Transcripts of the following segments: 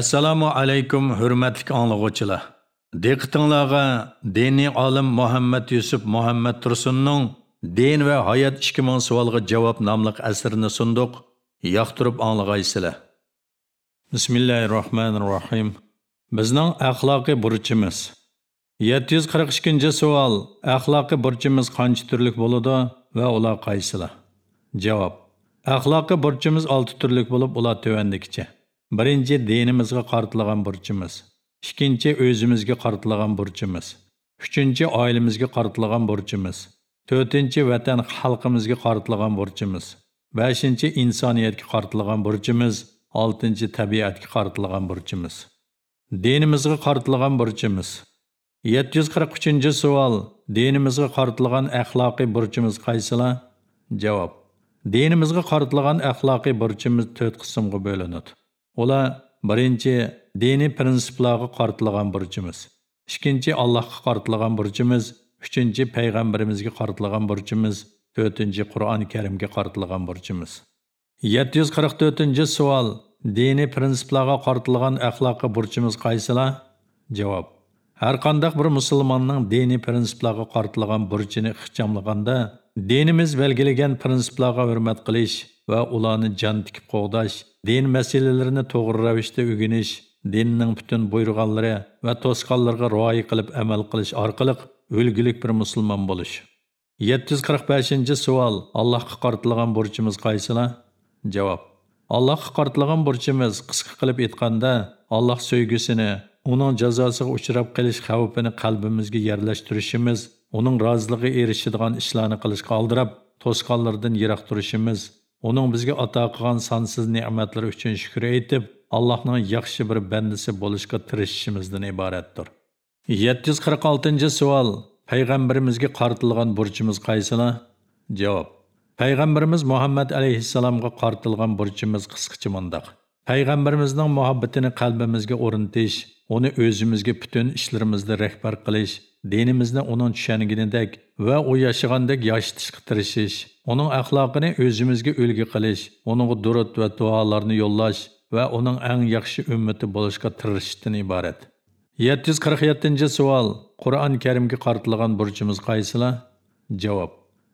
Assalomu alaykum hurmatli anglag'uvchilar. Diqqatingizga diniy olim Muhammad Yusuf Muhammad Tursunning Din va hayot 2000 savolga javob nomli asrini sunduq. Yoqtirib anglag'aysizlar. Bismillahirrohmanirrohim. Bizning axloqiy burchimiz. 742-savol. Axloqiy burchimiz qancha turlik bo'ladi va ular qaysilar? Javob. Axloqiy burchimiz 6 turlik bo'lib, ular tovandikicha. Birinci dinimizga qartilgan burchimiz. İkinci o'zimizga qartilgan burchimiz. Üçüncü oilamizga qartilgan burchimiz. To'rtinchi vatan xalqimizga qartilgan burchimiz. Beshinchi insoniyatga qartilgan burchimiz. Oltinchi tabiatga qartilgan burchimiz. Dinimizga qartilgan burchimiz. 743 savol. Dinimizga qartilgan axloqiy burchimiz qaysilar? Javob. Dinimizga qartilgan axloqiy burchimiz 4 qismga bo'linadi. Ola birinchi dini prinsiplarga qartilgan burchimiz, ikkinchi Allohga qartilgan burchimiz, uchinchi payg'ambarimizga qartilgan burchimiz, to'rtinchi Qur'oni Karimga qartilgan burchimiz. 744 savol. Dini prinsiplarga qartilgan axloqiy burchimiz qaysilar? Javob. Har qanday bir musulmonning dini prinsiplarga qartilgan burchini ixchamlaganda, dinimiz belgilagan prinsiplarga hurmat qilish va ularni jon tikib qo'g'dash din masalalarini to'g'ri ravishda o'rganish dinning butun buyurganlari va to'sqanlarga rioya qilib amal qilish orqali o'lgulik bir musulmon bo'lish. 745 savol allohga qartilgan burchimiz qaysilar javob. Allohga qartilgan burchimiz qisqa qilib aytganda alloh so'ygisini uning jazosiga uchrab qilish xavfini qalbimizga yerlashtirishimiz uning roziligiga erishadigan ishlarni qilishga oldirab to'sqanlardan yiroq turishimiz uning bizga ato qilgan sonsiz ne'matlari uchun shukr aytib allohning yaxshi bir bandisi bo'lishga tirishishimizdan iboratdir. 746 savol. Payg'ambarimizga qartilgan burchimiz qaysilar javob. Payg'ambarimiz muhammad alayhissalomga qartilgan burchimiz qisqacha mundoq. Payg'ambarimizning muhabbatini qalbimizga o'rnatish uni o'zimizga butun ishlarimizda rahbar qilish dinimizni uning tushunganidek va u yashagandek yashitishga tirishish uning axloqini o'zimizga ulgi qilish uningga durud va duolarni yo'llash va uning eng yaxshi ummati bo'lishga tirishishdan iborat. 747 savol. Qur'oni karimga qartilgan burchimiz qaysilar javob.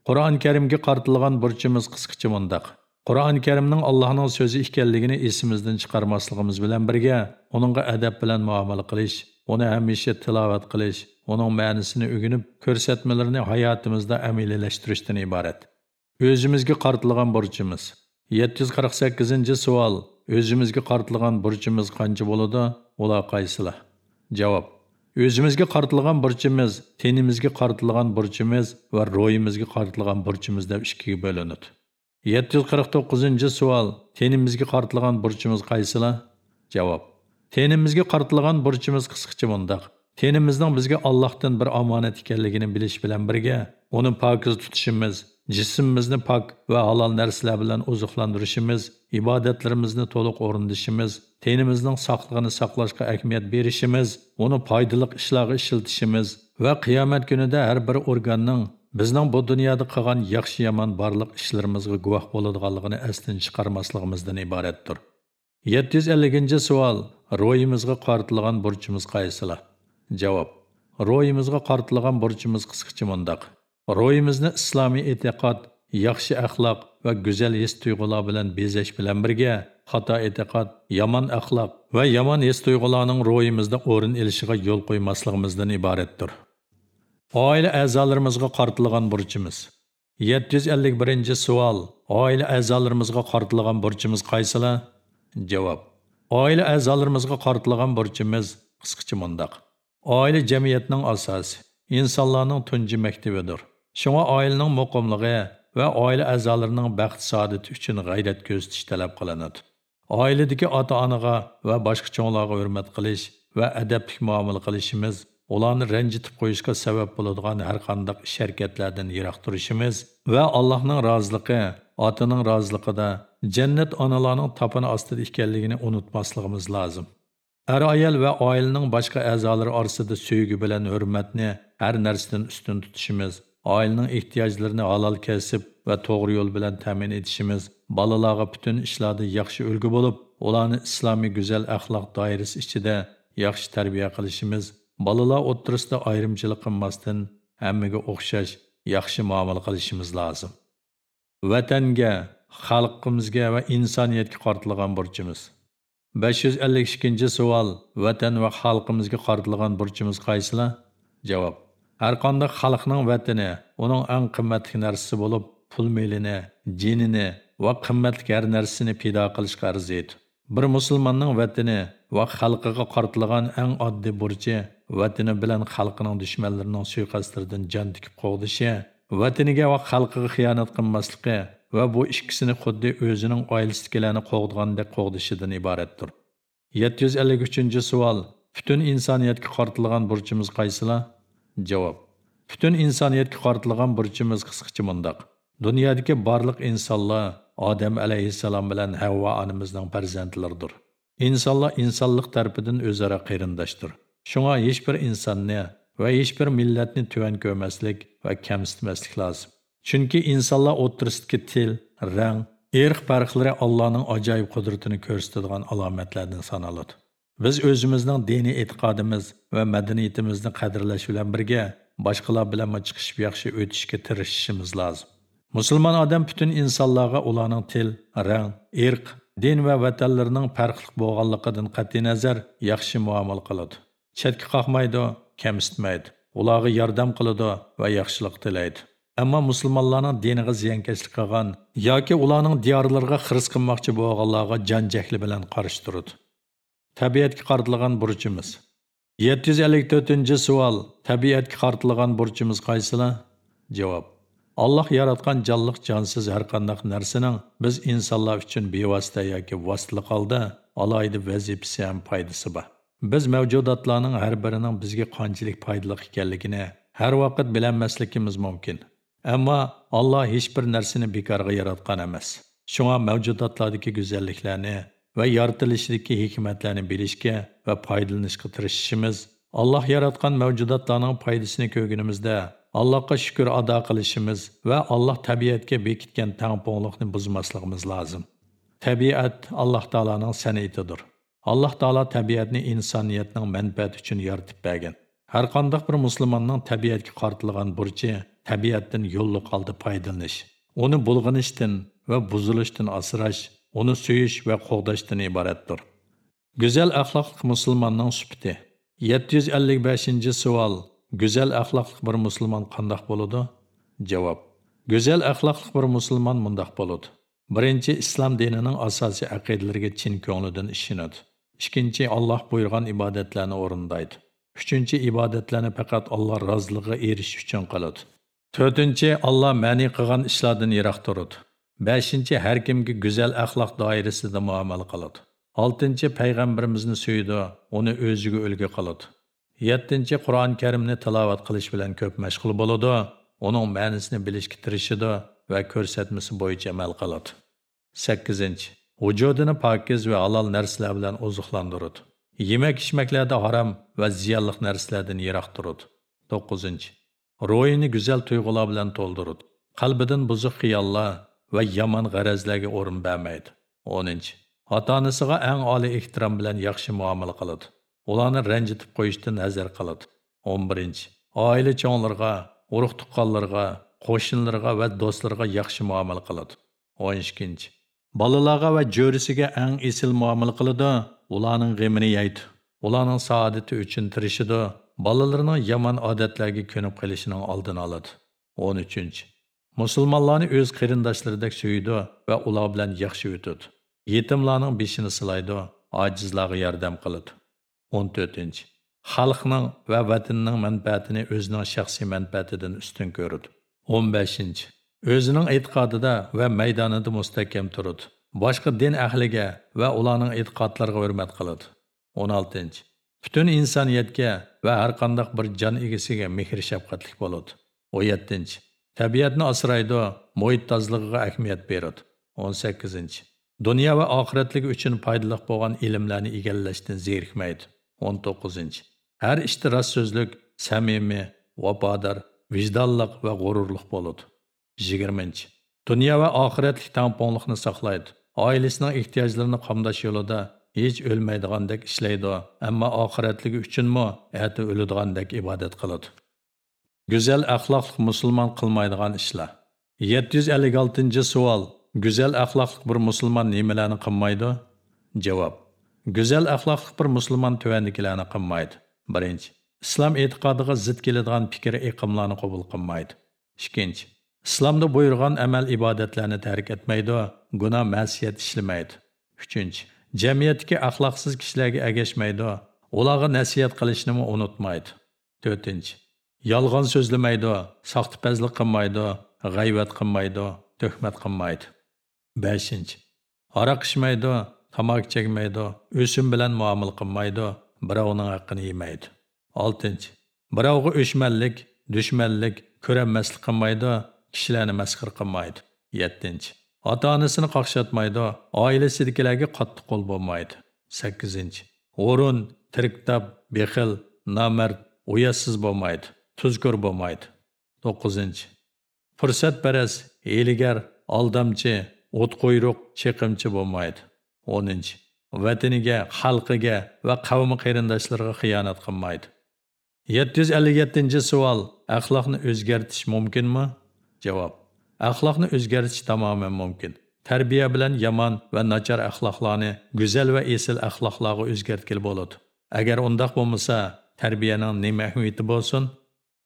Qur'oni karimga qartilgan burchimiz qisqacha mundoq qur'oni karimning allohning so'zi ekanligini esimizdan chiqarmasligimiz bilan birga uningga adab bilan muomala qilish uni hamisha tilovat qilish uning ma'nisini o'rganib ko'rsatmalarini hayotimizda amaliylashtirishdan iborat. O'zimizga qartilgan burchimiz. 748 savol. O'zimizga qartilgan burchimiz qancha bo'ladi? Ular qaysilar? Javob. O'zimizga qartilgan burchimiz tenimizga qartilgan burchimiz va ro'yimizga qartilgan burchimiz deb ikkiga bo'linadi 749 savol. Tenimizga qartilgan burchimiz qaysilar? Javob. Tenimizga qartilgan burchimiz qisqacha bundoq. Tenimizning bizga Allohdan bir omonat ekanligini bilish bilan birga uni pokiz tutishimiz jismimizni pok va halol narsalar bilan oziqlantirishimiz ibodatlarimizni to'liq o'rindishimiz, tenimizning sog'lig'ini saqlashga ahamiyat berishimiz uni foydali ishlarga ishlatishimiz va qiyomat kunida har bir organning bizning bu dunyoda qilgan yaxshi yomon barliq ishlarimizga guvoh bo'ladiganligini esdan chiqarmasligimizdan iboratdir. 750 savol ro'yimizga qartilgan burchimiz qaysilar javob. Ro'yimizga qartilgan burchimiz qisqacha mundoq. Ro'yimizni islomiy e'tiqod yaxshi axloq va go'zal his tuyg'ular bilan bezash bilan birga xato e'tiqod yomon axloq va yomon his tuyg'ularning ro'yimizda o'rin olishiga yo'l qo'ymasligimizdan iboratdir. Oila a'zolarimizga qartilgan burchimiz. 751 savol. Oila a'zolarimizga qartilgan burchimiz qaysilar javob. Oila a'zolarimizga qartilgan burchimiz qisqacha mundoq. Oila jamiyatning asosi insonlarning tunji maktabidir. Shunga oilaning muqimligi va oila a'zolarining bəxt saodati uchun g'ayrat ko'rsatish talab qilinadi. Oiladagi ota onaga va boshqa cho'nglarga hurmat qilish va adabli muomala qilishimiz ularni ranjitib qo'yishga sabab bo'ladigan har qanday ish yiroq turishimiz va allohning roziligi otaning roziligida jannat onalarning topini ostida ekanligini unutmasligimiz lozim. Er ayol va oilaning boshqa a'zolari orasida sevgi bilan hurmatni har narsadan ustun tutishimiz oilaning ehtiyojlarini halol kasb va to'g'ri yo'l bilan ta'min etishimiz balalarga butun ishlarda yaxshi ulgu bo'lib ularni islomiy go'zal axloq doirasi ichida yaxshi tarbiya qilishimiz balalar o'ttirisida ayrimchilik qilmasdan hammaga o'xshash yaxshi muomala qilishimiz lozim. Vatanga xalqimizga va insoniyatga qartilgan burchimiz. 552 savol. Vatan va xalqimizga qartilgan burchimiz qaysilar? Javob. Har qanday xalqning vatani uning eng qimmatli narsasi bo'lib pul melini jinini va qimmatli har narsasini pida qilishga arziydi bir musulmonning vatani va xalqiga qartilgan eng oddiy burchi vatani bilan xalqining dushmanlarining suiqastlaridan jon tikib qo'g'dishi vataniga va xalqiga xiyonat qilmasligi va bu ikkisini xuddi o'zining oilasidagilarni qo'g'dgandek qo'g'dishidan iboratdir 753 savol. Butun insoniyatga qartilgan burchimiz qaysilar? Javob. Butun insoniyatga qartilgan burchimiz qisqacha mundoq. Dunyodagi barliq insonlar odam alayhissalom bilan havvo onamizning farzandlaridir. Insonlar insonlik tarafidan o'zaro qarindoshdir shunga hech bir insonni va hech bir millatni tuvan ko'rmaslik va kamsitmaslik lozim. Chunki insonlar o'tirisidagi til rang irq farqlari allohning ajoyib qudratini ko'rsatadigan alomatlardan sanaladi. Biz o'zimizning diniy e'tiqodimiz va madaniyatimizni qadrlash bilan birga boshqalar bilan chiqishib yaxshi o'tishga tirishishimiz lozim. Musulmon odam butun insonlarga ularning til rang irq din va vatanlarining farqli bo'lganligidan qat'iy nazar yaxshi muomala qiladi. Chetga qoqmaydi kamsitmaydi. Ularga yordam qiladi va yaxshilik tilaydi. Ammo musulmonlarning diniga ziyonkashlik qilgan yoki ularning diyorlariga xiris qilmoqchi bo'lganlarga jon jahli bilan qarshi turadi tabiatga qartilgan burchimiz. 754 savol. Tabiatga qartilgan burchimiz qaysilar javob. Alloh yaratgan jonliq jonsiz har qanday narsaning biz insonlar uchun bevosita yoki vositali holda alohida vazifasi ham foydasi bor. Biz mavjudotlarning har birining bizga qanchalik foydali ekanligini har vaqt bilolmasligimiz mumkin. Ammo alloh hech bir narsani bekorga yaratgan emas. Shunga mavjudotlardagi go'zalliklarni va yoritilishidagi hikmatlarni bilishga va foydalanishga tirishishimiz alloh yaratgan mavjudotlarning foydasini ko'rgunimizda allohga ада ado qilishimiz va alloh tabiatga bekitgan tangpongliqni buzmasligimiz lozim. Tabiat alloh taoloning san'atidir. Alloh taolo tabiatni insoniyatning manfaati uchun yaratib bergan. Har qanday bir musulmonning tabiatga qartilgan burchi tabiatdan yo'lliq holda foydalanish. Uni bulg'anishdan va buzilishdan asrash uni suyish va qo'g'dashdan iboratdir. Go'zal axloqli musulmonning sufati 755 savol. Go'zal axloqli bir musulmon qandoq bo'ladi? Javob. Go'zal axloqli bir musulmon mundoq bo'ladi. Birinchi islom dinining asosiy aqidalariga chin ko'nglidan ishinadi ikkinchi alloh buyurgan ibodatlarni o'rindaydi. Uchinchi ibodatlarni faqat alloh roziligiga eriş uchun qiladi. To'rtinchi alloh ma'ni qilgan ishlardan yiroq turadi beshinchi har kimga go'zal axloq doirasida muomala qiladi oltinchi payg'ambarimizni suydi uni o'ziga ulgu qiladi yettinchi qur'oni karimni tilovat qilish bilan ko'p mashg'ul bo'ladi uning ma'nisini bilishga tirishadi va ko'rsatmasi bo'yicha amal qiladi sakkizinchi vujudini pokiz va halol narsalar bilan oziqlantiradi yemak ichmaklarda harom va ziyonli narsalardan yiroq turadi to'qqizinchi ruhini go'zal tuyg'ular bilan to'ldiradi qalbidan buzuq xiyollar va yomon g'arazlarga o'rin bermaydi. O'ninchi. Ota onasiga eng oliy ehtirom bilan yaxshi muomala qiladi. Ularni ranjitib qo'yishdan nazar qiladi. O'n birinchi oila cho'nglarga urug' tuqqanlarga qo'shnilarga va do'stlarga yaxshi muomala qiladi. O'n ikkinchi bolalarga va jo'risiga eng esil muomala qiladi. Ularning g'imini yeydi. Ularning saodati uchun balalarının yomon odatlarga ko'nib kalışının oldini oladi o'n uchinchi musulmonlarni o'z söyüdü ve va ular bilan yaxshi o'tadi yetimlarning beshini silaydi ojizlarga yordam qiladi 14. Xalqning va vatanning manfaatini o'zining shaxsiy manfaatidan ustun ko'radi. 15. O'zining e'tiqodida va maydonida mustahkam turadi. Boshqa din ahliga va ularning e'tiqodlariga hurmat qiladi. 16. Butun insoniyatga va har qanday bir jon egasiga mehr shafqatlik bo'ladi. 17. Tabiatni asraydi, muhit tozaligiga ahamiyat beradi. 18. Dünya va oxiratlik uchun foydali bo'lgan ilmlarni egallashdan zerikmaydi. 19. Har ishda rost so'zlik, samimiy, vafodor, vijdonliq va g'ururliq bo'ladi. 20. ve va oxiratlik tamponlikni saqlaydi. oilasining ehtiyojlarini yolu da hech o'lmaydigandek ishlaydi ammo oxiratligi uchunmi ati o'ladigandek ibodat qiladi go'zal axloqli musulmon qilmaydigan ishlar 756 savol go'zal axloqli bir musulmon nimalarni qilmaydi javob go'zal axloqli bir musulmon tuvandikilarni qilmaydi birinchi islom e'tiqodiga zid keladigan fikr iqimlarni qabul qilmaydi ikkinchi islomda buyurgan amal ibodatlarni tark etmaydi gunoh masiyat ishlamaydi uchinchi jamiyatga axloqsiz kishilarga agashmaydi ularga nasihat qilishni unutmaydi. To'rtinchi. Yolg'on so'zlamaydi soxtipazlik qilmaydi g'ayvat qilmaydi tuhmat qilmaydi. Beshinchi. Aroq ichmaydi tamok chekmaydi o'sim bilan muomala qilmaydi birovning haqqini yemaydi. Oltinchi. Birovga o'shmanlik dushmanlik ko'ranmaslik qilmaydi kishilarni masxir qilmaydi. Yettinchi. Ota onasini qaqshatmaydi oilasidagilarga qattiq qo'l bo'lmaydi. 8-o'rin: tiriktab bexil nomard uyatsiz bo'lmaydi. Tuzkur bo'lmaydi. To'qqizinchi. Пұрсат hiylagar aldamchi алдамчы, quyruq cheqimchi bo'lmaydi. O'ninchi. Vataniga xalqiga va qavmi qarindoshlariga xiyonat qilmaydi. Yetti yuz ellik yettinchi savol. Axloqni o'zgartish mumkinmi? Javob. Axloqni o'zgartirish tamoman mumkin. Tarbiya bilan yomon va nachar axloqlarni go'zal va esil axloqlarga o'zgartgili bo'ladi. Agar undoq bo'lmasa tarbiyaning nima ahamiyati bo'lsin?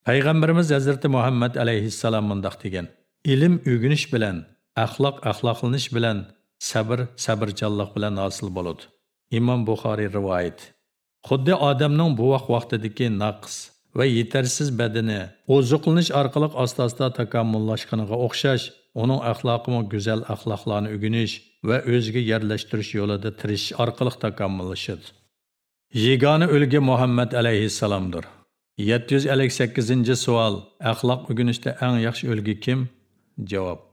Payg'ambarimiz hazrati muhammad alayhissalom mundoq degan. Ilm o'rganish bilan axloq axloqlanish bilan sabr sabrchanlik bilan hosil bo'ladi. Imom buxoriy rivoyat. Xuddi odamning bu vaqt vaqtidagi naqs və yetərsiz bədəni, o züqlünüş arqalıq asta-asta təkamüllaşqınıqa oxşaş, onun əxlaqımı gözəl əxlaqlarını ügünüş və özgə yerləşdiriş yolu da tiriş arqalıq təkamüllaşır. Yeganı ölgə Muhammed əleyhissalamdır. 758-ci sual, əxlaq ügünüşdə ən yaxşı ölgə kim? Cavab.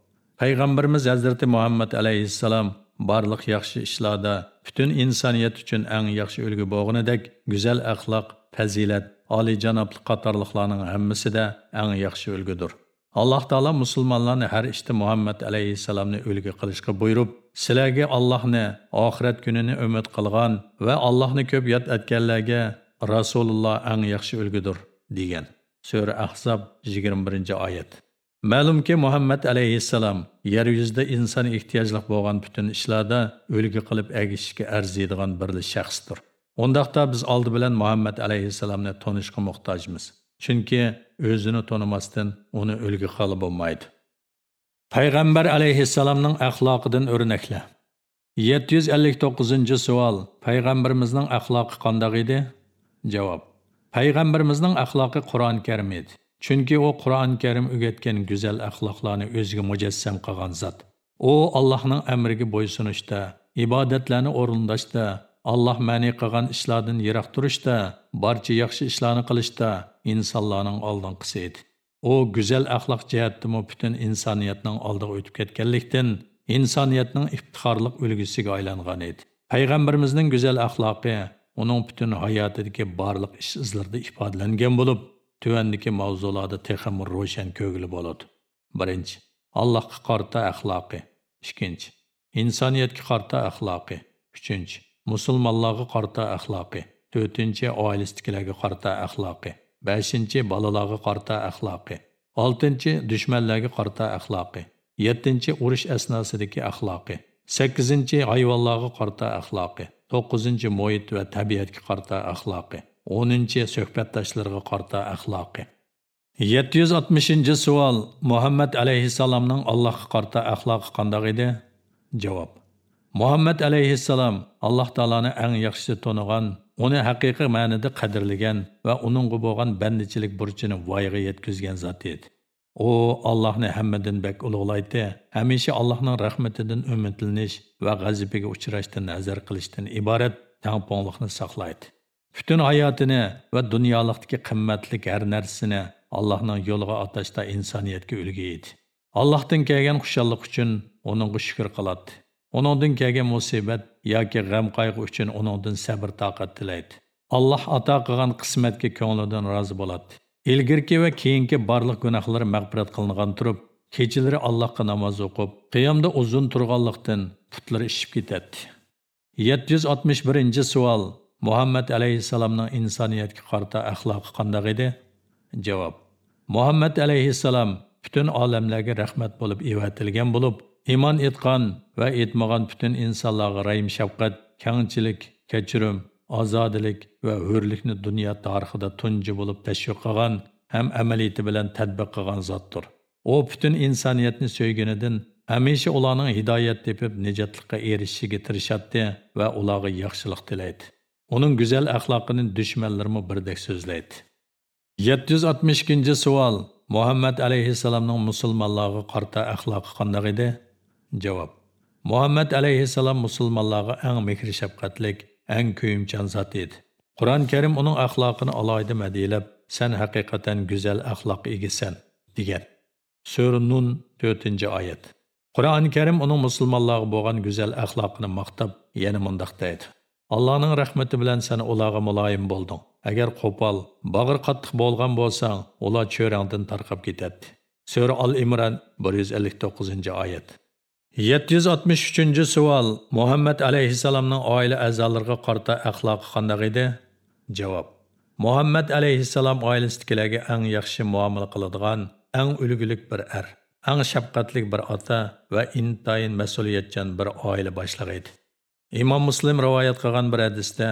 Peyğəmbərimiz Həzrəti Muhammed əleyhissalam barlıq yaxşı işlarda bütün insaniyyət üçün ən yaxşı ölgü boğunədək güzəl əxlaq, fəzilət, fazilat oliyjanoblik qatorliqlarning hammasida eng yaxshi ulgudir alloh taolo musulmonlarni har ishda muhammad alayhisalomni ulgu qilishga buyurib sizlarga allohni oxirat kunini umid qilgan va allohni ko'p yod etganlarga rasululloh eng yaxshi ulgudir degan sura Ahzab 21 oyat Ma'lumki Muhammad alayhissalom yer yuzida inson ehtiyojli bo'lgan butun ishlarda o'lgi qilib agishishga arziydigan bir shaxsdir. Ondaqda biz oldi bilan Muhammad alayhissalomni tanishga muhtojmiz. Chunki o'zini tonimasdan uni o'lgi qilib bo'lmaydi. Payg'ambar alayhissalomning axloqidan o'rnaklar. 759-savol. Payg'ambarimizning axloqi qanday edi? Javob. Payg'ambarimizning axloqi Qur'on Karim edi. Chunki u Qur'on Karim o'rgatgan go'zal axloqlarni o'ziga mujassam qilgan zot. U Allohning amriga bo'ysunishda, ibodatlarni Allah məni ma'ni işlərdən yıraq duruşda, turishda, yaxşı işlərini ishlarni qilishda insonlarning oldinqisi edi. U go'zal axloq jihatdimi butun insoniyatning oldiga o'tib ketganlikdan insoniyatning iftixorlik ulgisiga aylangan edi. Payg'ambarimizning go'zal axloqi uning butun hayotidagi barliq ish izlarida ifodalangan bo'lib, tuvandagi mavzularda texmi ro'shan ko'gili bo'ladi. Birinchi, Allohga qarta axloqi. Ikkinchi, insoniyatga qarta axloqi. Uchinchi, musulmonlarga qarta axloqi. To'rtinchi, oilasidagilarga qarta axloqi. Beshinchi, bolalarga qarta axloqi. Oltinchi, dushmanlarga qarta axloqi. Yettinchi, urush asnosidagi axloqi. Sakkizinchi, hayvonlarga qarta axloqi. To'qqizinchi, muhit va tabiatga qarta axloqi. 10-chi suhbatdoshlarga qarta axloqi. 760 savol Muhammad alayhissalomning Allohga qarta axloqi qanday edi? Javob. Muhammed aleyhisselam Alloh taoloni eng yaxshi tonuğan, uni haqiqiy ma'nida qadrlagan va uningga bo'lgan bandichilik burchini voyaga yetkazgan zot edi. U Allohni hammadan bak ulug'laydi, hamisha Allohning rahmatidan umidlanish va g'azabiga uchrashdan nazar qilishdan iborat tangpongliqni saqlaydi. Bütün hayotini va dunyolikdagi qimmatli har narsasini Allohning yo'liga atashda insoniyatga ulgu edi. Allohdan kelgan xushallik uchun uningga shukr qiladi. Uningdan kelgan musibat yoki g'am qayg'u uchun uningdan sabr toqat tilaydi. Alloh ato qilgan qismatga ko'nglidan rozi bo'ladi. Ilgirki va keyingi barliq gunohlar mag'firat qilingan turib, kechalari allohga namoz o'qib qiyomda uzun turganlikdan putlari ishib ketadi 761 savol muhammad alayhisalomning insoniyatga qarta axloqi qanday edi javob muhammad alayhisalom butun olamlarga rahmat bo'lib evatilgan bo'lib iymon etgan va etmagan butun insonlarga rahm shafqat kangchilik kechirim ozodilik va hurlikni dunyo tarixida tunji bo'lib tashviq qilgan ham amaliyati bilan tadbiq qilgan zotdir. U butun insoniyatni so'yganidan hamisha ularning hidoyat tepib nijotlikqa erishishiga tirishadi va ularga yaxshilik tilaydi. Uning go'zal axloqini dushmanlarmi birdek so'zlaydi. 762 savol muhammad alayhissalomning musulmonlarga qarta axloqi qanday edi? Cevap Muhammed aleyhisselam alayhissalom en eng şefkatlik, en köyümçan zat idi. Kur'an-ı Kerim onun ahlakını alaydı medilep, sen hakikaten güzel ahlak igisen, degan sura nun 4 ayet. Kur'an-ı Kerim onun bo'lgan boğan güzel ahlakını yana yeni deydi Allah'ın rahmeti bilen sen olağa mulayim bo'lding Eğer kopal, bağır qattiq bo'lgan bolsan, ola cho'rangdan tarqab ketadi sura Al-İmran 159 ayet. 763 savol. Muhammad alayhissalomning oila a'zolariga qarta axloqi qanday edi? Javob. Muhammad alayhissalom oilasidagilarga eng yaxshi muomala qiladigan eng ulgulik bir er eng shafqatli bir ota va intayin mas'uliyatchan bir oila boshlig'i edi. Imom muslim rivoyat qilgan bir hadisda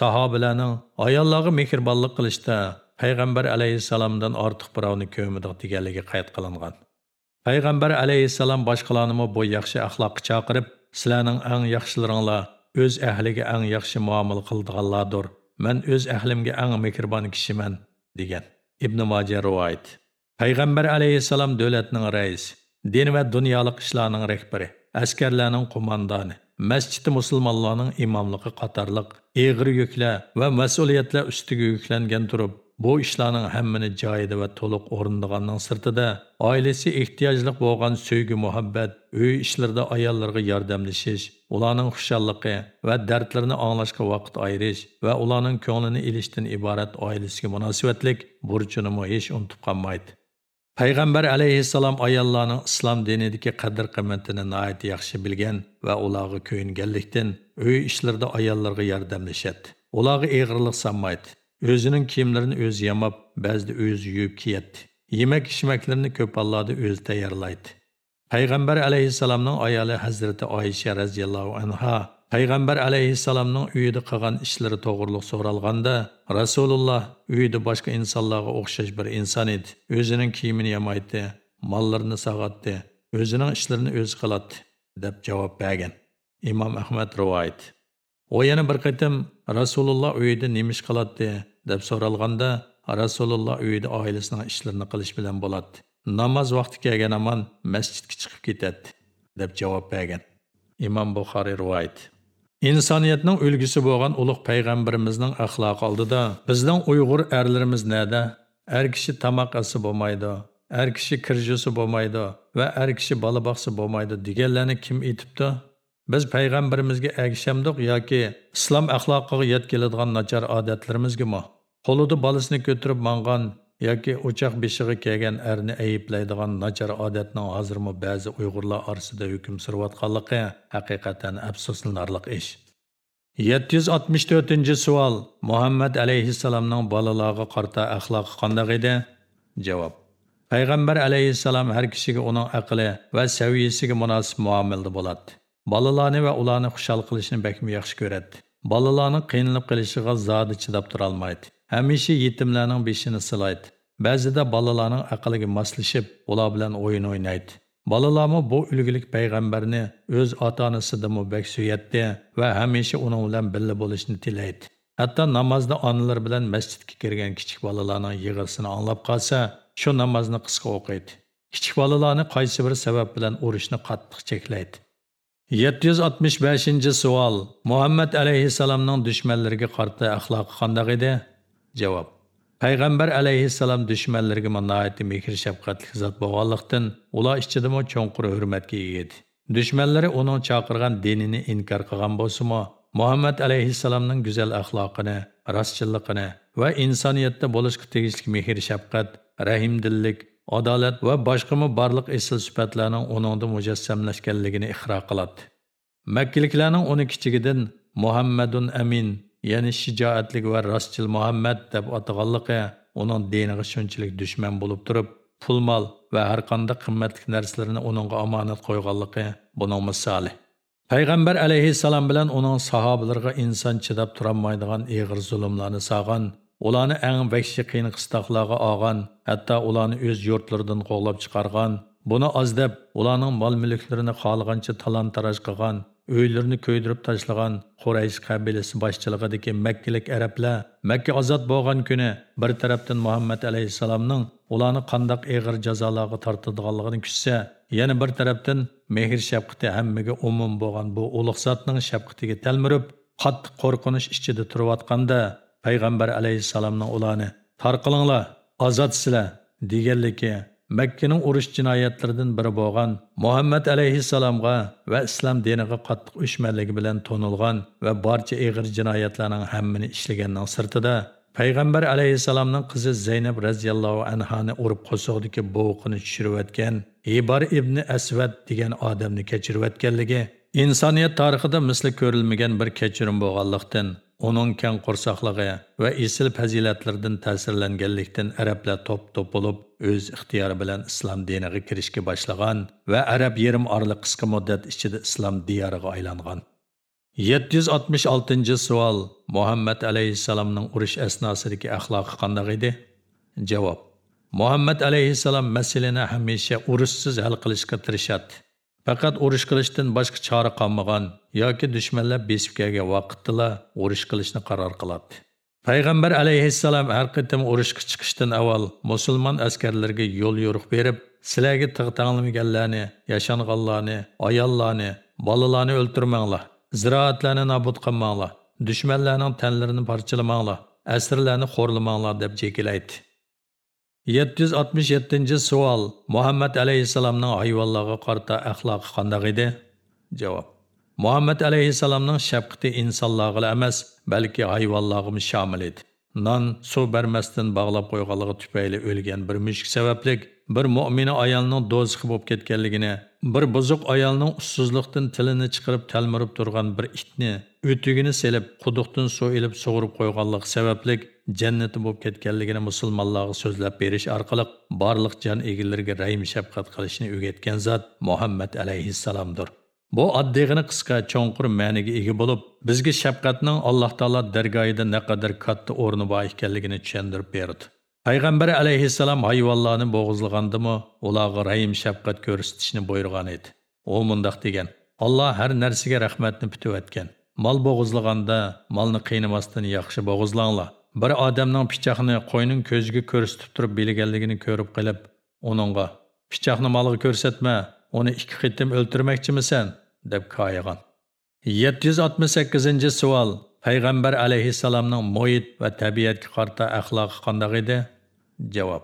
sahobalarning ayollarga mehribonlik qilishda payg'ambar alayhissalomdan ortiq birovni ko'midi deganligi qayd qilingan. Payg'ambar алейхиссалам boshqalarni bu yaxshi axloqqa chaqirib sizlarning eng яхшыларыңлар o'z ahliga eng yaxshi muomala qildiganlardir. Мен o'z ahlimga eng mehribon kishiman degan ibn moja rivoyat. Payg'ambar алейхиссалам davlatning raisi din va dunyolik ishlarning rahbari askarlarning qo'mondoni masjidi musulmonlarning imomligi qatorliq eg'ir yuklar va mas'uliyatlar ustiga yuklangan turib bu ishlarning hammani joyida va to'liq o'rindiganning sirtida oilasi ehtiyojli bo'lgan sevgi muhabbat uy ishlarida ayollarga yordamlashish ularning xushalliqi va dardlarini anglashga vaqt ayirish va ularning ko'nglini ilishdan iborat oilasiga munosabatlik burchini hech unutib qolmaydi. Payg'ambar alayhissalom ayollarning islom dinidagi qadr qimmatini nihoyat yaxshi bilgan va ularga ko'yinganlikdan uy ishlarida ayollarga yordamlashadi. Ularga eg'irlik solmaydi. Özünün kiyimlarini o'zi yamap, ba'zida o'zi yuvib kiyetti. yemak ichmaklarni ko'p hollarda o'zi tayyorlaydi payg'ambar alayhissalomning ayoli Ayşe raziyallahu anha payg'ambar alayhissalomning uyida qilgan ishlari to'g'riliq so'ralganda rasululloh uyida boshqa insonlarga o'xshash bir inson edi o'zining kiyimini yamaydi mallarını sag'atdi o'zining ishlarini o'zi qiladi deb javob bergan İmam ahmad rivoyat u yana bir qatim rasululloh uyida nima ish qiladi deb so'ralganda rasululloh uyida oilasining ishlarini qilish bilan bo'ladi. Namoz vaqti kelgan amon masjidga chiqib ketadi deb javob bergan. Imom buxoriy rivoyat. Insoniyatning ulgusi bo'lgan ulug' payg'ambarimizning axloqi oldida bizning uyg'ur erlarimiz nada er kishi tomoq bo'lmaydi er kishi kirjusi bo'lmaydi va er kishi bola boqsa bo'lmaydi deganlarni kim aytibdi? Biz payg'ambarimizga agishamdiq yoki islom axloqiga yet keladigan nachar odatlarimizgami qo'lida bolasini ko'tirib mong'an yoki o'choq beshig'i kelgan erni ayblaydigan nachar odatning hozirmi ba'zi uyg'urlar orasida hukm surayotganligi haqiqatan afsuslanarli ish. 764 savol. Muhammad alayhissalomning bolalarga qarta axloqi qanday edi? Javob. Payg'ambar alayhissalom har kishiga uning aqli va saviyasiga munosib muomalada bo'ladi. Bolalarni va ularni xushal qilishni bakmi yaxshi ko'radi. Bolalarning qiynalib qilishiga zodi chidab turolmaydi. Hamisha yetimlarning beshini silaydi. Ba'zida bolalarning aqliga moslashib ular bilan o'yin o'ynaydi. Bolalarmi bu ulgulik payg'ambarni o'z ota onasidami bak suyatdi va hamisha uning bilan birga bo'lishni tilaydi. Hatto namozda onalar bilan masjidga kirgan kichik bolalarning yig'isini anglab qolsa shu namozni qisqa o'qiydi. Kichik bolalarni qaysi bir sabab bilan urishni qattiq cheklaydi? 765 savol muhammad alayhissalomning dushmanlariga qarta axloqi qanday edi? Javob. Payg'ambar alayhissalom dushmanlariga nihoyatda mehr shafqatli zot bo'lganlikdan ular ichidami cho'nqur hurmatga ega edi? Dushmanlari uning chaqirgan dinini inkor qilgan bo'lsimi muhammad alayhissalomning go'zal axloqini rostchilligini va insoniyatda bo'lishga tegishli mehr shafqat rahimdillik adolat va boshqami barliq esil sifatlarning uningda mujassamlashganligini ixro qiladi. Makkiliklarning uni kichigidan muhammadun amin ya'ni shijoatlik va rostchil muhammad deb ataganligi uning diniga shunchalik dushman bo'lib turib pul mol va har qanday qimmatli narsalarni uningga omonat qo'yganligi buning misoli. Payg'ambar alayhissalom bilan uning sahobalariga inson chidab turolmaydigan ig'ir zulmlarni sog'an ularni eng vahshiy qiyin qistoqlarga olgan hatto ularni o'z yurtlaridan qo'g'lab chiqargan buni ozdab ularning mol mulklarini xohlagancha talon taroj qilgan uylarini ko'ydirib tashlagan quraysh qabilasi boshchiligidagi makkalik arablar makka ozod bo'lgan kuni bir tarafdan muhammad alayhissalomning ularni qandoq ig'ir jazolarga tortadiganligini kutsa yana bir tarafdan mehr shafqati hammaga umum bo'lgan bu ulug' zotning shafqatiga talmirib qattiq qo'rqinish ichida turayotganda payg'ambar alayhissalomning ularni tarqilinglar ozod sizlar deganligi makkaning urush jinoyatlaridan biri bo'lgan Muhammad alayhissalomga va islom diniga qattiq o'shmanligi bilan to'nilgan va barcha ig'ir jinoyatlarning hammini ishlaganning sirtida payg'ambar alayhissalomning qizi Zaynab roziyallohu anhani urib qo'sog'diki bo'qini tushirayotgan Ibar ibn Asvad degan odamni kechirayotganligi insoniyat tarixida misli ko'rilmagan bir kechirim bo'lganlikdan onun kən qorsaqlığı va isil fazilatlaridan ta'sirlanganlikdan arablar to'p to'p olub o'z ixtiyori bilan islom diniga kirishga boshlagan va arab yerim orli qisqa muddat ichida islom diyoriga aylangan. 766 savol muhammad alayhissalomning urush asnosidagi axloqi qanday edi? Javob muhammad alayhissalom masalani həmişə urushsiz hal qilishga tirishadi. Faqat urush qilishdan boshqa chora qolmagan yoki dushmanlar besib kelgan vaqtda urush qilishni qaror qiladi. Payg'ambar alayhissalom har qitim urushga chiqishdan avval musulmon askarlarga yo'l yo'riq berib, sizlarga tig'tanglamaganlarni, yashanganlarni, ayollarni, bolalarni o'ltirmanglar, ziroatlarni nobud qilmanglar, dushmanlarning tanlarini parchalamanglar, asrlarni xo'rlamanglar deb jekilaydi. 767 savol muhammad alayhissalomning hayvonlarga qarta axloqi qanday edi? Javob. Muhammad alayhissalomning shafqati insonlarga emas balki hayvonlarga shamil edi. Non suv bermasdan bog'lab qo'yganligi tufayli o'lgan bir mushuk sabablik bir mo'mina ayolning do'zaxi bo'lib ketganligini bir buzuq ayolning ussizlikdan tilini chiqarib talmirib turgan bir itni o'tigini selib quduqdan suv ilib sug'urib qo'yganlik sabablik jannati bo'lib ketganligini musulmonlarga so'zlab berish orqali barliq jon egalariga rahm shafqat qilishni o'rgatgan zot muhammad alayhissalomdir. Bu oddiyg'ini qisqa cho'nqur ma'niga ega bo'lib bizga shafqatning alloh taolo dargohida naqadar katta o'rni bor ekanligini tushuntirib berdi. Payg'ambar alayhissalom hayvonlarni bo'g'izlagandimi ularga rahm shafqat ko'rsatishni buyurgan edi. U mundoq degan alloh har narsaga rahmatni butayotgan mol bo'g'izlaganda molni qiynamasdan yaxshi bo'g'izlanglar. Bir odamning pichoqni qo'yning ko'ziga ko'rsatib turib bilganligini ko'rib qilib uningga pichoqni molga ko'rsatma uni ikki qitim o'ltirmoqchimisan? deb koyagan 768 savol. Payg'ambar alayhissalomning mo'yit va tabiatga qarta axloqi qanday edi? Javob.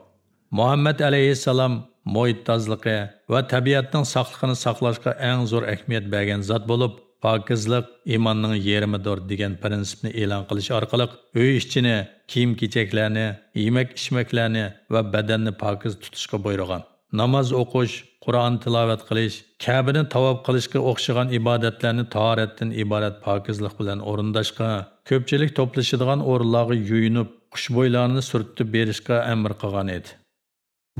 Muhammad alayhissalom mo'yit tozligi va tabiatning saqligini saqlashga eng zo'r ahamiyat bergan zot bo'lib pokizlik iymonning yerimidir degan prinsipni e'lon qilish orqali uy ishchini kiyim kechaklarni yemak ichmaklarni va badanni pokiz tutishga buyurgan. Namoz o'qish qur'on tilovat qilish kabini tavob qilishga o'xshagan ibodatlarni tahoratdan iborat pokizlik bilan o'rindashga ko'pchilik to'plashadigan o'rinlarga yuyinib xushbo'ylarni surtib berishga amr qilgan edi.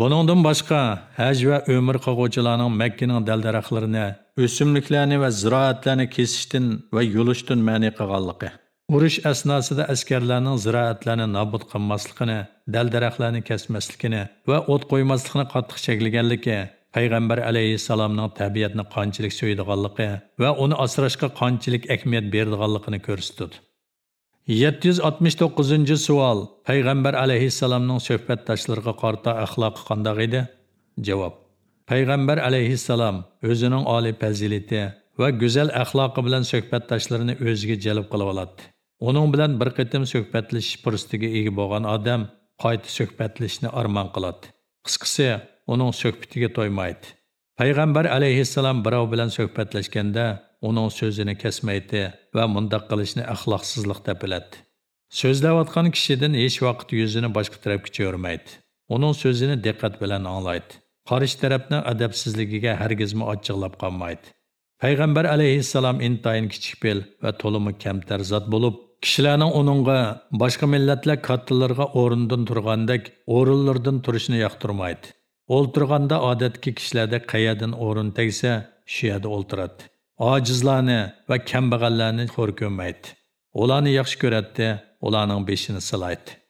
Buningdan boshqa haj va umr qilguvchilarning Makkaning dal-daraxtlarini, o'simliklarni va ziroatlarni kesishdan va yulishdan ma'ni qilganligi. Urush asnosida askarlarning ziroatlarni nobud qilmasligini, dal-daraxtlarni kesmasligini va o't qo'ymasligini qattiq cheklaganligi, payg'ambar alayhissalomning tabiatni qanchalik so'ydiganligi va uni asrashga qanchalik ahamiyat berdiganligini ko'rsatdi. 769 savol payg'ambar alayhissalomning suhbatdoshlariga qarta axloqi qanday edi? Javob. Payg'ambar alayhissalom o'zining oliy fazilati va go'zal axloqi bilan suhbatdoshlarini o'ziga jalb qilib oladi uning bilan bir qatim suhbatlashish fursatiga ega bo'lgan odam qayta suhbatlashishni armon qiladi. Qisqasi uning suhbatiga to'ymaydi. Payg'ambar alayhissalom birov bilan suhbatlashganda uning so'zini kesmaydi va mundoq qilishni axloqsizlik deb biladi so'zlayotgan kishidan hech vaqt yuzini boshqa tarafga cho'rmaydi uning so'zini diqqat bilan anglaydi qarish tarafni adabsizligiga hargizmi ochiqlab qolmaydi payg'ambar alayhissalom intayin kichik bel va to'limi kamtar zot bo'lib kishilarning uningga boshqa millatlar kattalarga o'rindan turgandek o'rinlardan turishni yoqtirmaydi o'ltirganda odatki kishilarda qayadan o'rin tegsa shu yerda o'ltiradi ojizlarni va kambag'allarni xo'r ko'rmaydi ularni yaxshi ko'radida ularning beshini silaydi.